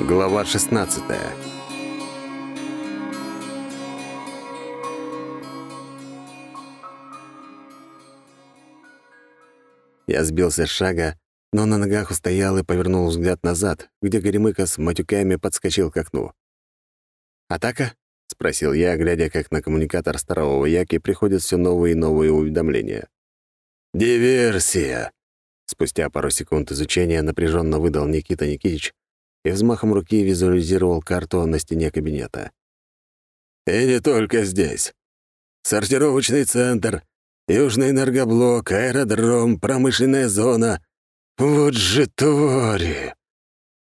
Глава 16 Я сбился с шага, но на ногах устоял и повернул взгляд назад, где Горемыка с матюками подскочил к окну. «Атака?» — спросил я, глядя, как на коммуникатор старого вояки приходят все новые и новые уведомления. «Диверсия!» Спустя пару секунд изучения напряженно выдал Никита Никитич и взмахом руки визуализировал карту на стене кабинета. «И не только здесь. Сортировочный центр, южный энергоблок, аэродром, промышленная зона. Вот же твари!»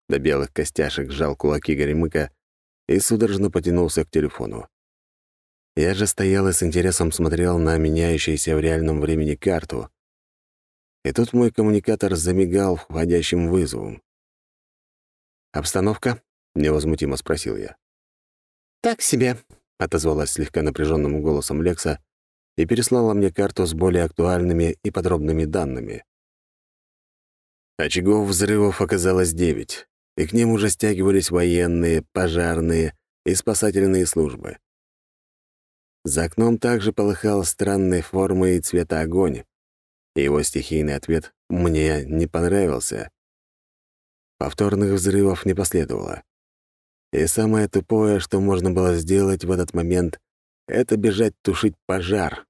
До белых костяшек сжал кулаки Горемыка и судорожно потянулся к телефону. Я же стоял и с интересом смотрел на меняющуюся в реальном времени карту. И тут мой коммуникатор замигал входящим вызовом. «Обстановка?» — невозмутимо спросил я. «Так себе», — отозвалась слегка напряженным голосом Лекса и переслала мне карту с более актуальными и подробными данными. Очагов взрывов оказалось девять и к ним уже стягивались военные, пожарные и спасательные службы. За окном также полыхал странной формы и цвета огонь, и его стихийный ответ мне не понравился. Повторных взрывов не последовало. И самое тупое, что можно было сделать в этот момент, это бежать тушить пожар.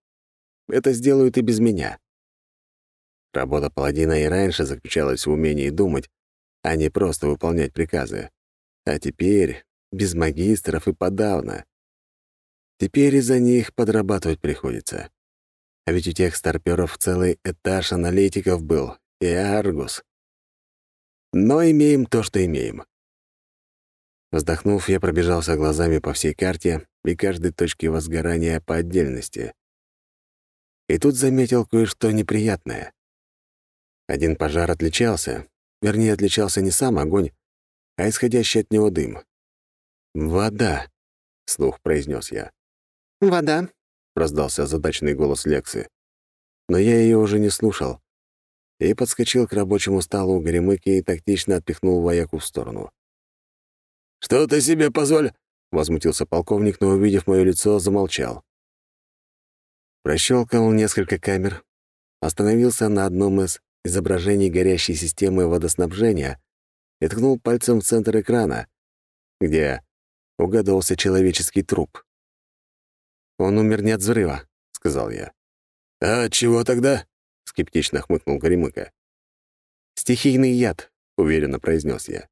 Это сделают и без меня. Работа паладина и раньше заключалась в умении думать, а не просто выполнять приказы. А теперь без магистров и подавно. Теперь из-за них подрабатывать приходится. А ведь у тех старпёров целый этаж аналитиков был, и Аргус. Но имеем то, что имеем. Вздохнув, я пробежался глазами по всей карте и каждой точке возгорания по отдельности. И тут заметил кое-что неприятное. Один пожар отличался, Вернее, отличался не сам огонь, а исходящий от него дым. «Вода», — слух произнес я. «Вода», — раздался задачный голос Лексы. Но я ее уже не слушал и подскочил к рабочему столу Горемыки и тактично отпихнул вояку в сторону. «Что ты себе позволь?» — возмутился полковник, но, увидев мое лицо, замолчал. Прощелкал несколько камер, остановился на одном из изображений горящей системы водоснабжения и ткнул пальцем в центр экрана, где угадывался человеческий труп. «Он умер не от взрыва», — сказал я. «А от чего тогда?» — скептично хмыкнул Горемыка. «Стихийный яд», — уверенно произнес я.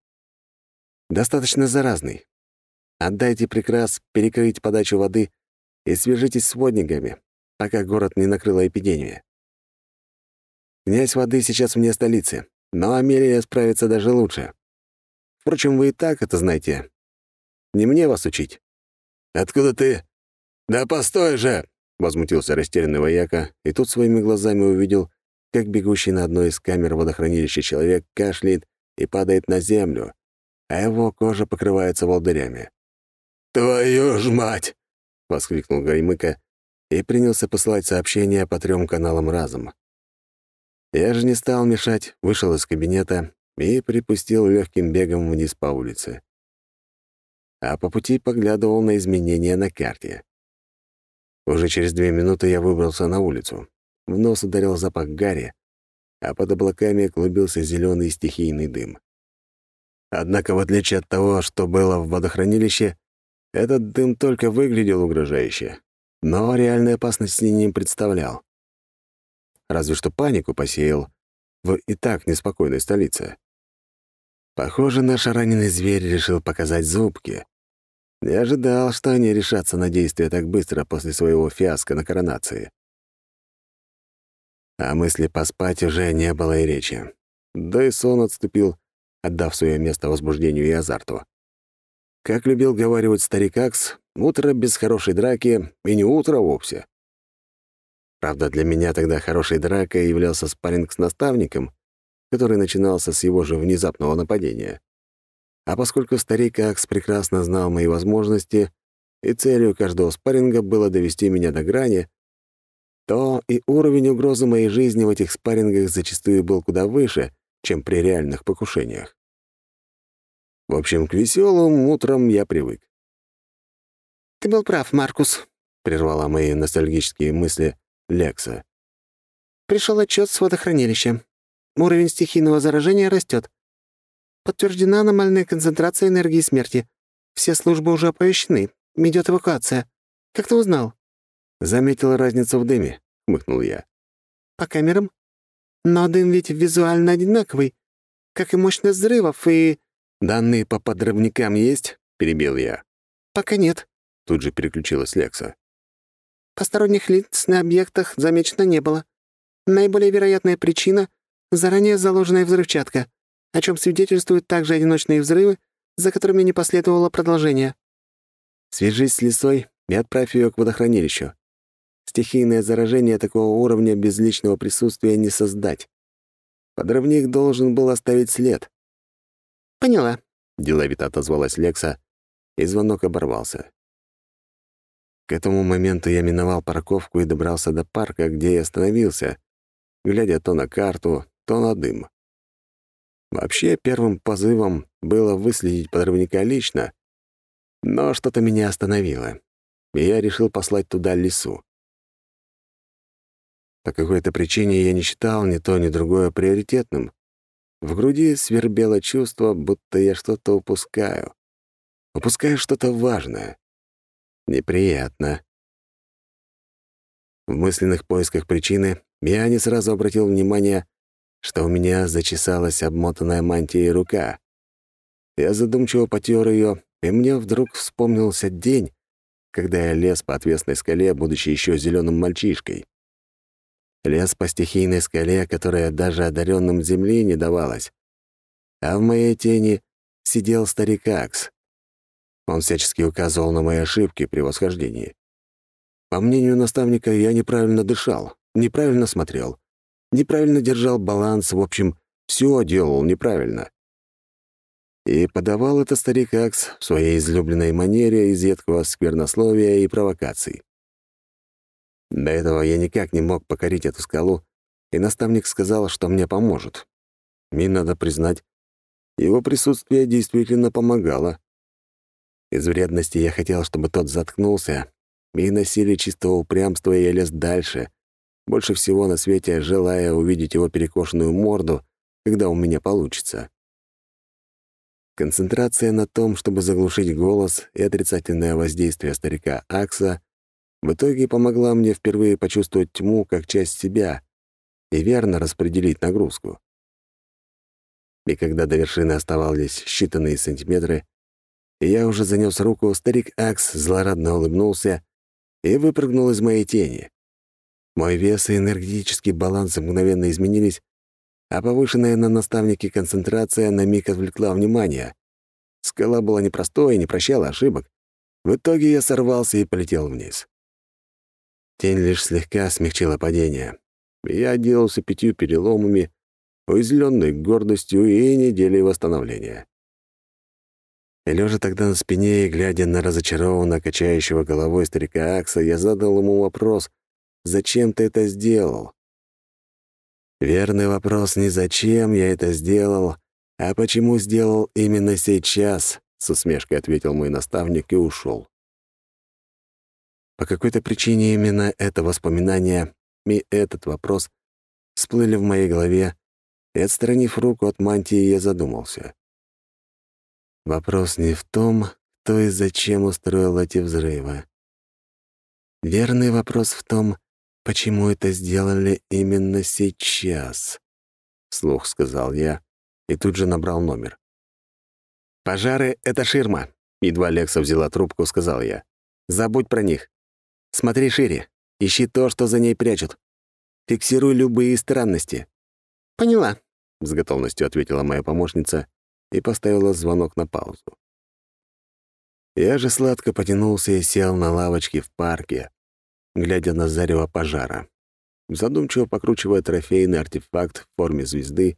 «Достаточно заразный. Отдайте приказ перекрыть подачу воды и свяжитесь с водниками, пока город не накрыла эпидемия. Князь воды сейчас вне столицы, но Амелия справится даже лучше. Впрочем, вы и так это знаете. Не мне вас учить». «Откуда ты?» «Да постой же!» — возмутился растерянный вояка, и тут своими глазами увидел, как бегущий на одной из камер водохранилища человек кашляет и падает на землю, а его кожа покрывается волдырями. «Твою ж мать!» — воскликнул Гаймыка и принялся посылать сообщения по трем каналам разом. Я же не стал мешать, вышел из кабинета и припустил легким бегом вниз по улице. А по пути поглядывал на изменения на карте. Уже через две минуты я выбрался на улицу. В нос ударил запах гари, а под облаками клубился зеленый стихийный дым. Однако, в отличие от того, что было в водохранилище, этот дым только выглядел угрожающе, но реальной опасности не представлял разве что панику посеял в и так неспокойной столице. Похоже, наш раненый зверь решил показать зубки. Не ожидал, что они решатся на действия так быстро после своего фиаско на коронации. А мысли поспать уже не было и речи. Да и сон отступил, отдав свое место возбуждению и азарту. Как любил говаривать старик Акс, утро без хорошей драки и не утро вовсе. Правда, для меня тогда хорошей дракой являлся спарринг с наставником, который начинался с его же внезапного нападения. А поскольку старик Акс прекрасно знал мои возможности, и целью каждого спарринга было довести меня до грани, то и уровень угрозы моей жизни в этих спаррингах зачастую был куда выше, чем при реальных покушениях. В общем, к веселым утрам я привык. «Ты был прав, Маркус», — прервала мои ностальгические мысли Лекса. Пришел отчет с водохранилища. Уровень стихийного заражения растет. Подтверждена аномальная концентрация энергии смерти. Все службы уже оповещены. Идет эвакуация. Как ты узнал?» «Заметил разницу в дыме», — хмыкнул я. «По камерам? Но дым ведь визуально одинаковый, как и мощность взрывов, и...» «Данные по подрывникам есть?» — перебил я. «Пока нет», — тут же переключилась Лекса. «Посторонних лиц на объектах замечено не было. Наиболее вероятная причина — заранее заложенная взрывчатка, о чем свидетельствуют также одиночные взрывы, за которыми не последовало продолжение. «Свяжись с лисой и отправь ее к водохранилищу. Стихийное заражение такого уровня без личного присутствия не создать. Подрывник должен был оставить след». «Поняла», — деловито отозвалась Лекса, и звонок оборвался. К этому моменту я миновал парковку и добрался до парка, где я остановился, глядя то на карту, то на дым. Вообще, первым позывом было выследить подрывника лично, но что-то меня остановило, и я решил послать туда лису. По какой-то причине я не считал ни то, ни другое приоритетным. В груди свербело чувство, будто я что-то упускаю. Упускаю что-то важное. Неприятно. В мысленных поисках причины я не сразу обратил внимание, что у меня зачесалась обмотанная мантией рука. Я задумчиво потер ее, и мне вдруг вспомнился день, когда я лез по отвесной скале, будучи еще зеленым мальчишкой. Лез по стихийной скале, которая даже одаренным земли не давалась. А в моей тени сидел старик Акс. Он всячески указывал на мои ошибки при восхождении. По мнению наставника, я неправильно дышал, неправильно смотрел, неправильно держал баланс, в общем, все делал неправильно. И подавал это старик Акс в своей излюбленной манере из едкого сквернословия и провокаций. До этого я никак не мог покорить эту скалу, и наставник сказал, что мне поможет. И, надо признать, его присутствие действительно помогало. Из вредности я хотел, чтобы тот заткнулся, и на силе чистого упрямства я лез дальше, больше всего на свете желая увидеть его перекошенную морду, когда у меня получится. Концентрация на том, чтобы заглушить голос и отрицательное воздействие старика Акса, в итоге помогла мне впервые почувствовать тьму как часть себя и верно распределить нагрузку. И когда до вершины оставались считанные сантиметры, я уже занес руку, старик Акс злорадно улыбнулся и выпрыгнул из моей тени. Мой вес и энергетический баланс мгновенно изменились, а повышенная на наставнике концентрация на миг отвлекла внимание. Скала была непростой и не прощала ошибок. В итоге я сорвался и полетел вниз. Тень лишь слегка смягчила падение. Я отделался пятью переломами, уязвленной гордостью и неделей восстановления. Лежа тогда на спине и глядя на разочарованно качающего головой старика Акса, я задал ему вопрос, Зачем ты это сделал? Верный вопрос не зачем я это сделал, а почему сделал именно сейчас, с усмешкой ответил мой наставник и ушел. По какой-то причине именно это воспоминание и этот вопрос всплыли в моей голове, и, отстранив руку от мантии, я задумался. Вопрос не в том, кто и зачем устроил эти взрывы. Верный вопрос в том, почему это сделали именно сейчас?» — Слух сказал я и тут же набрал номер. «Пожары — это ширма», — едва Лекса взяла трубку, сказал я. «Забудь про них. Смотри шире. Ищи то, что за ней прячут. Фиксируй любые странности». «Поняла», — с готовностью ответила моя помощница и поставила звонок на паузу. Я же сладко потянулся и сел на лавочке в парке, глядя на зарево пожара. Задумчиво покручивая трофейный артефакт в форме звезды,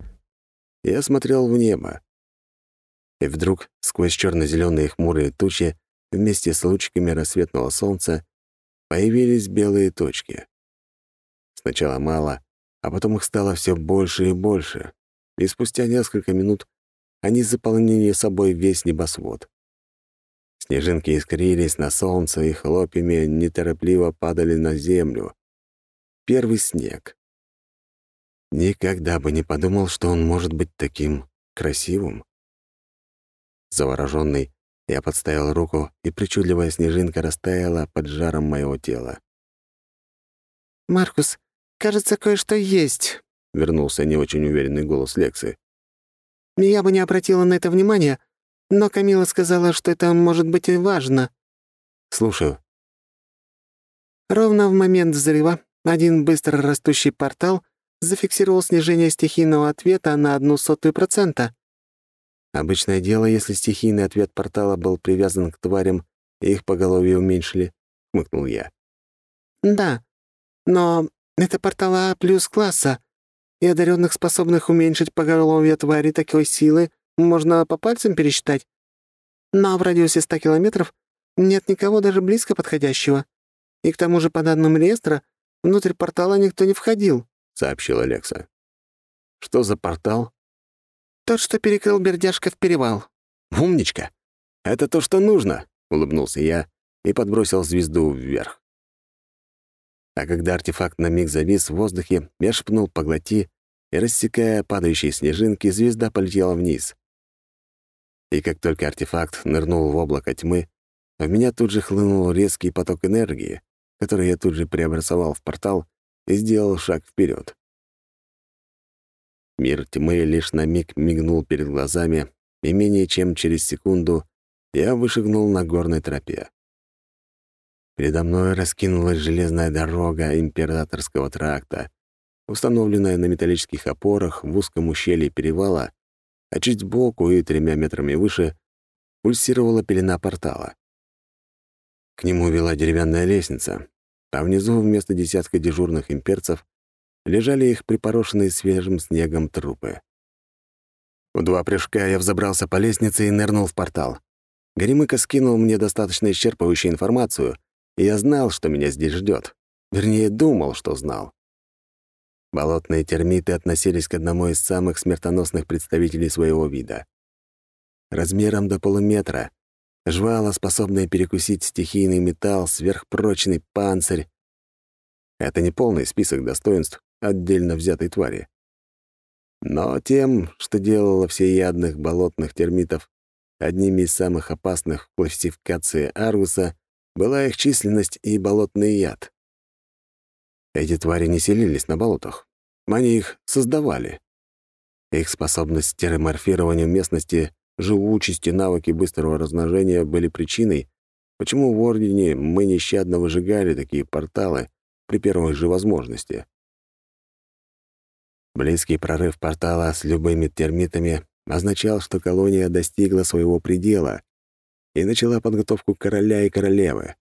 я смотрел в небо. И вдруг, сквозь черно зеленые хмурые тучи, вместе с лучиками рассветного солнца, появились белые точки. Сначала мало, а потом их стало все больше и больше, и спустя несколько минут они заполнили собой весь небосвод. Снежинки искрились на солнце и хлопьями неторопливо падали на землю. Первый снег. Никогда бы не подумал, что он может быть таким красивым. Завороженный, я подставил руку, и причудливая снежинка растаяла под жаром моего тела. «Маркус, кажется, кое-что есть», — вернулся не очень уверенный голос Лексы. «Я бы не обратила на это внимания, но Камила сказала, что это может быть и важно». «Слушаю». Ровно в момент взрыва один быстро растущий портал зафиксировал снижение стихийного ответа на одну сотую процента. Обычное дело, если стихийный ответ портала был привязан к тварям, их поголовье уменьшили, — хмыкнул я. «Да, но это портал А плюс класса, и одаренных, способных уменьшить поголовье твари такой силы, можно по пальцам пересчитать. Но в радиусе 100 километров нет никого даже близко подходящего. И к тому же, по данным реестра, внутрь портала никто не входил», — сообщил Алекса. «Что за портал?» «Тот, что перекрыл Бердяшка в перевал». «Умничка! Это то, что нужно!» — улыбнулся я и подбросил звезду вверх. А когда артефакт на миг завис в воздухе, я шепнул «поглоти», и, рассекая падающие снежинки, звезда полетела вниз. И как только артефакт нырнул в облако тьмы, в меня тут же хлынул резкий поток энергии, который я тут же преобразовал в портал и сделал шаг вперед. Мир тьмы лишь на миг мигнул перед глазами, и менее чем через секунду я вышагнул на горной тропе. Передо мной раскинулась железная дорога императорского тракта, установленная на металлических опорах в узком ущелье перевала, а чуть сбоку и тремя метрами выше пульсировала пелена портала. К нему вела деревянная лестница, а внизу вместо десятка дежурных имперцев лежали их припорошенные свежим снегом трупы. В два прыжка я взобрался по лестнице и нырнул в портал. Горемыка скинул мне достаточно исчерпывающую информацию, и я знал, что меня здесь ждет. Вернее, думал, что знал. Болотные термиты относились к одному из самых смертоносных представителей своего вида. Размером до полуметра, жвала, способная перекусить стихийный металл, сверхпрочный панцирь. Это не полный список достоинств, отдельно взятой твари. Но тем, что делало всеядных болотных термитов одними из самых опасных в классификации Аргуса, была их численность и болотный яд. Эти твари не селились на болотах. Они их создавали. Их способность к терраморфированию местности, живучесть и навыки быстрого размножения были причиной, почему в Ордене мы нещадно выжигали такие порталы при первой же возможности. Близкий прорыв портала с любыми термитами означал, что колония достигла своего предела и начала подготовку короля и королевы.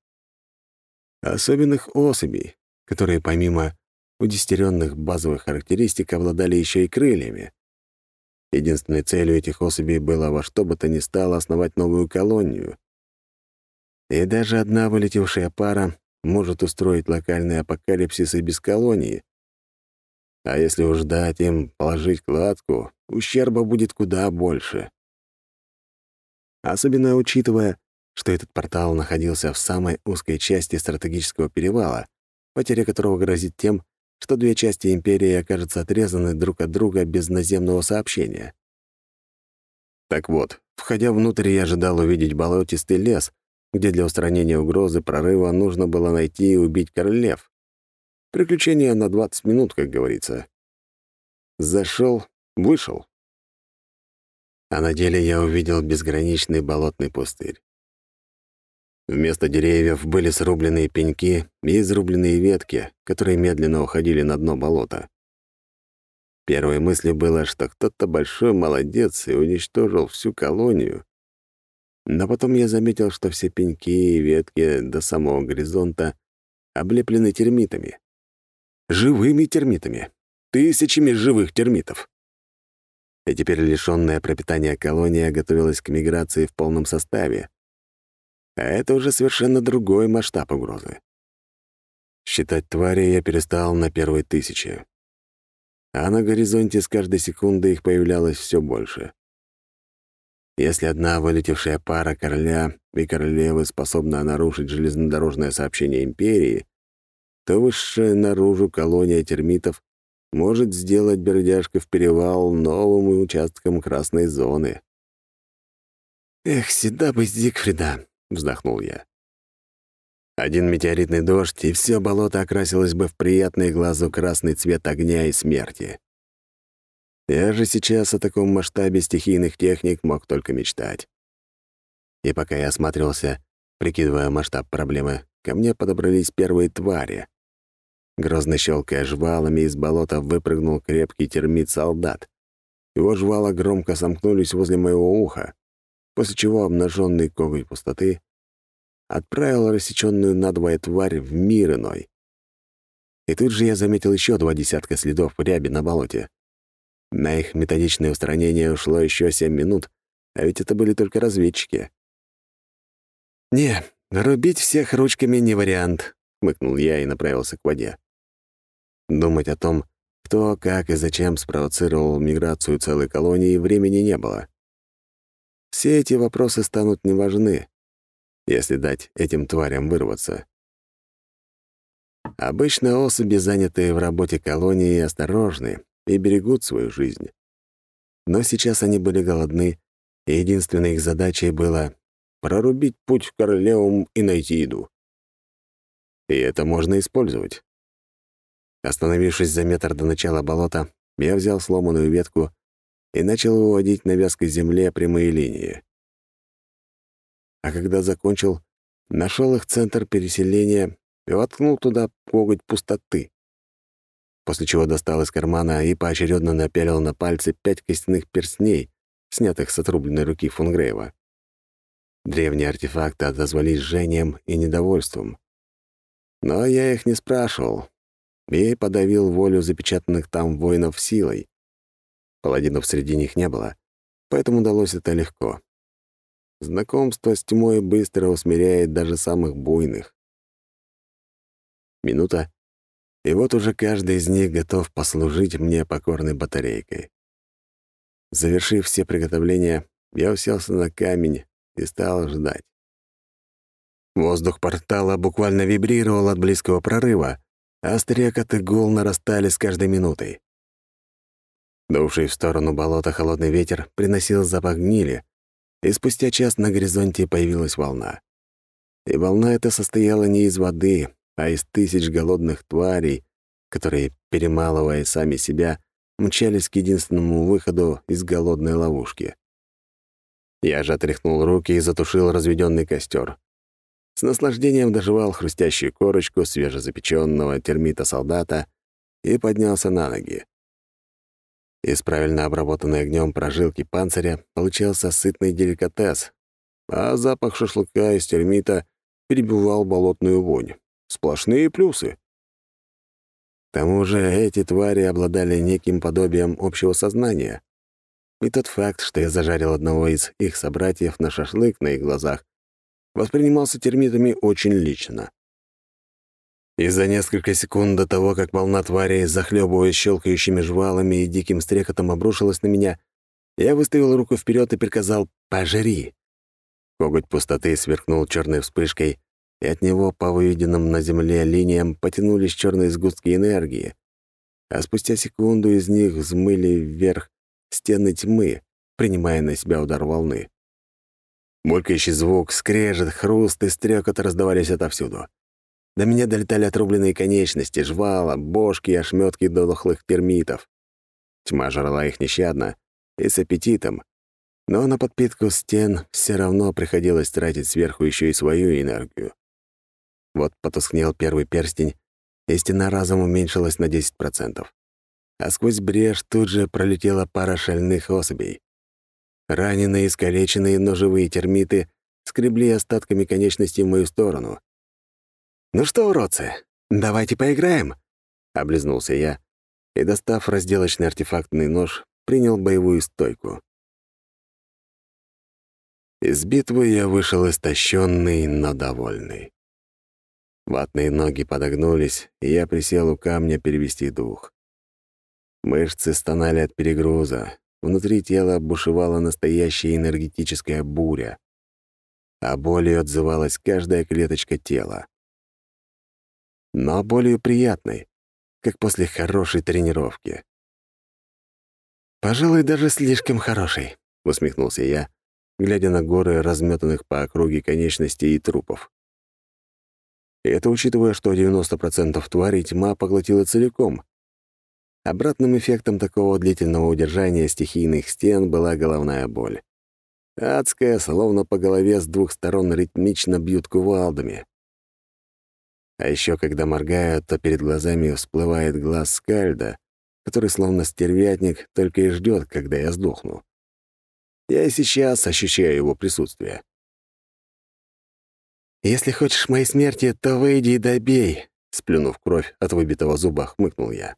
Особенных особей, которые помимо удестеренных базовых характеристик обладали еще и крыльями. Единственной целью этих особей было во что бы то ни стало основать новую колонию. И даже одна вылетевшая пара может устроить локальный апокалипсис и без колонии, а если уж дать им положить кладку, ущерба будет куда больше. Особенно учитывая, что этот портал находился в самой узкой части стратегического перевала, потеря которого грозит тем, что две части империи окажутся отрезаны друг от друга без наземного сообщения. Так вот, входя внутрь, я ожидал увидеть болотистый лес, где для устранения угрозы прорыва нужно было найти и убить королев. Приключение на 20 минут, как говорится. Зашел, вышел. А на деле я увидел безграничный болотный пустырь. Вместо деревьев были срубленные пеньки и изрубленные ветки, которые медленно уходили на дно болота. Первой мыслью было, что кто-то большой молодец и уничтожил всю колонию. Но потом я заметил, что все пеньки и ветки до самого горизонта облеплены термитами. Живыми термитами. Тысячами живых термитов. И теперь лишённая пропитания колония готовилась к миграции в полном составе. А это уже совершенно другой масштаб угрозы. Считать твари я перестал на первой тысяче. А на горизонте с каждой секундой их появлялось все больше. Если одна вылетевшая пара короля и королевы способна нарушить железнодорожное сообщение Империи, то высшая наружу колония термитов может сделать Бердяшков перевал новым участком красной зоны. «Эх, седа бы Зигфрида!» — вздохнул я. Один метеоритный дождь, и все болото окрасилось бы в приятный глазу красный цвет огня и смерти. Я же сейчас о таком масштабе стихийных техник мог только мечтать. И пока я осматривался, прикидывая масштаб проблемы, ко мне подобрались первые твари. Грозно щелкая жвалами, из болота выпрыгнул крепкий термит-солдат. Его жвала громко сомкнулись возле моего уха, после чего обнаженный коготь пустоты отправил рассеченную надвое тварь в мир иной. И тут же я заметил еще два десятка следов ряби на болоте. На их методичное устранение ушло еще семь минут, а ведь это были только разведчики. «Не, рубить всех ручками не вариант», — хмыкнул я и направился к воде. Думать о том, кто, как и зачем спровоцировал миграцию целой колонии, времени не было. Все эти вопросы станут неважны, если дать этим тварям вырваться. Обычно особи, занятые в работе колонии, осторожны и берегут свою жизнь. Но сейчас они были голодны, и единственной их задачей было прорубить путь в королевум и найти еду. И это можно использовать. Остановившись за метр до начала болота, я взял сломанную ветку и начал выводить на вязкой земле прямые линии. А когда закончил, нашел их центр переселения и воткнул туда коготь пустоты. После чего достал из кармана и поочередно напялил на пальцы пять костяных перстней, снятых с отрубленной руки Фунгрейва. Древние артефакты отозвались жжением и недовольством. Но я их не спрашивал, и подавил волю запечатанных там воинов силой. Паладинов среди них не было, поэтому удалось это легко. Знакомство с тьмой быстро усмиряет даже самых буйных. Минута, и вот уже каждый из них готов послужить мне покорной батарейкой. Завершив все приготовления, я уселся на камень и стал ждать. Воздух портала буквально вибрировал от близкого прорыва, а стрекот и гул нарастали с каждой минутой. Дувший в сторону болота холодный ветер приносил запах гнили, и спустя час на горизонте появилась волна. И волна эта состояла не из воды, а из тысяч голодных тварей, которые, перемалывая сами себя, мчались к единственному выходу из голодной ловушки. Я же отряхнул руки и затушил разведенный костер. С наслаждением доживал хрустящую корочку свежезапеченного термита-солдата и поднялся на ноги. Из правильно обработанной огнем прожилки панциря получался сытный деликатес, а запах шашлыка из термита перебивал болотную вонь. Сплошные плюсы. К тому же эти твари обладали неким подобием общего сознания. И тот факт, что я зажарил одного из их собратьев на шашлык на их глазах, воспринимался термитами очень лично. И за несколько секунд до того, как волна тварей, захлебываясь щелкающими жвалами и диким стрекотом, обрушилась на меня, я выставил руку вперед и приказал «пожри». Коготь пустоты сверкнул черной вспышкой, и от него по выведенным на земле линиям потянулись черные сгустки энергии, а спустя секунду из них взмыли вверх стены тьмы, принимая на себя удар волны. Булькающий звук, скрежет, хруст и стрекот раздавались отовсюду. До меня долетали отрубленные конечности, жвала, бошки и ошметки дохлых термитов. Тьма жрала их нещадно и с аппетитом, но на подпитку стен все равно приходилось тратить сверху еще и свою энергию. Вот потускнел первый перстень, и стена разом уменьшилась на 10%. А сквозь брешь тут же пролетела пара шальных особей. Раненые, искалеченные, но живые термиты скребли остатками конечностей в мою сторону. «Ну что, уродцы, давайте поиграем?» — облизнулся я и, достав разделочный артефактный нож, принял боевую стойку. Из битвы я вышел истощенный, но довольный. Ватные ноги подогнулись, и я присел у камня перевести дух. Мышцы стонали от перегруза, внутри тела бушевала настоящая энергетическая буря, а болью отзывалась каждая клеточка тела. Но болью приятной, как после хорошей тренировки. «Пожалуй, даже слишком хороший», — усмехнулся я, глядя на горы разметанных по округе конечностей и трупов. И это учитывая, что 90% тварей тьма поглотила целиком. Обратным эффектом такого длительного удержания стихийных стен была головная боль. Адская, словно по голове с двух сторон ритмично бьют кувалдами. А еще, когда моргают, то перед глазами всплывает глаз скальда, который словно стервятник только и ждет, когда я сдохну. Я и сейчас ощущаю его присутствие. «Если хочешь моей смерти, то выйди и добей», — сплюнув кровь от выбитого зуба, хмыкнул я.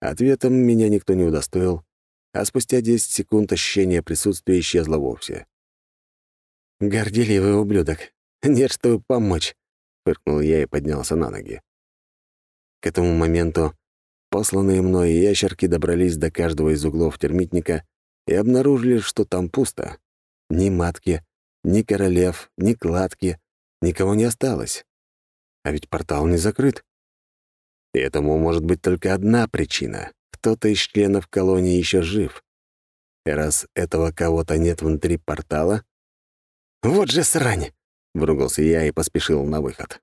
Ответом меня никто не удостоил, а спустя 10 секунд ощущение присутствия исчезло вовсе. «Горделивый ублюдок. Нет, чтобы помочь», — фыркнул я и поднялся на ноги. К этому моменту посланные мной ящерки добрались до каждого из углов термитника и обнаружили, что там пусто. Ни матки, ни королев, ни кладки, никого не осталось. А ведь портал не закрыт. И этому может быть только одна причина. Кто-то из членов колонии еще жив. И раз этого кого-то нет внутри портала... «Вот же срань!» — выругался я и поспешил на выход.